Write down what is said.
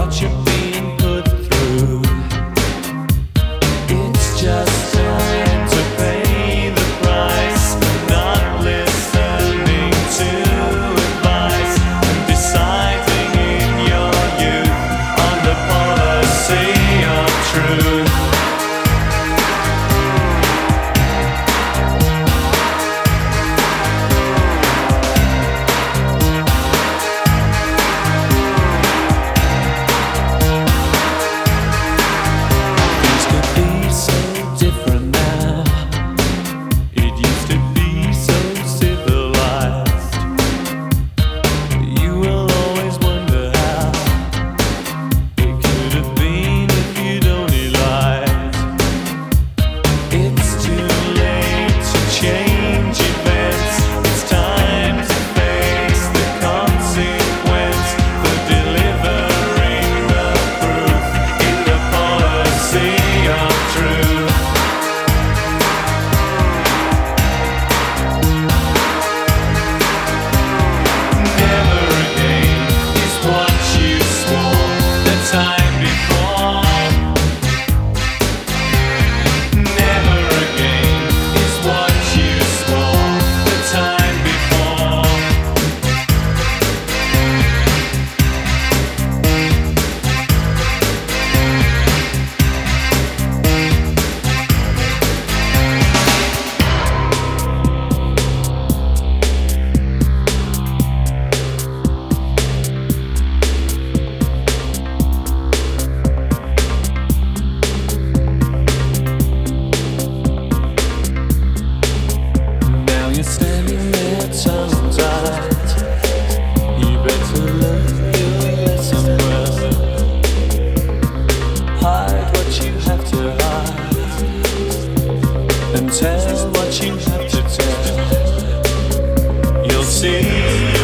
Watch watching. see.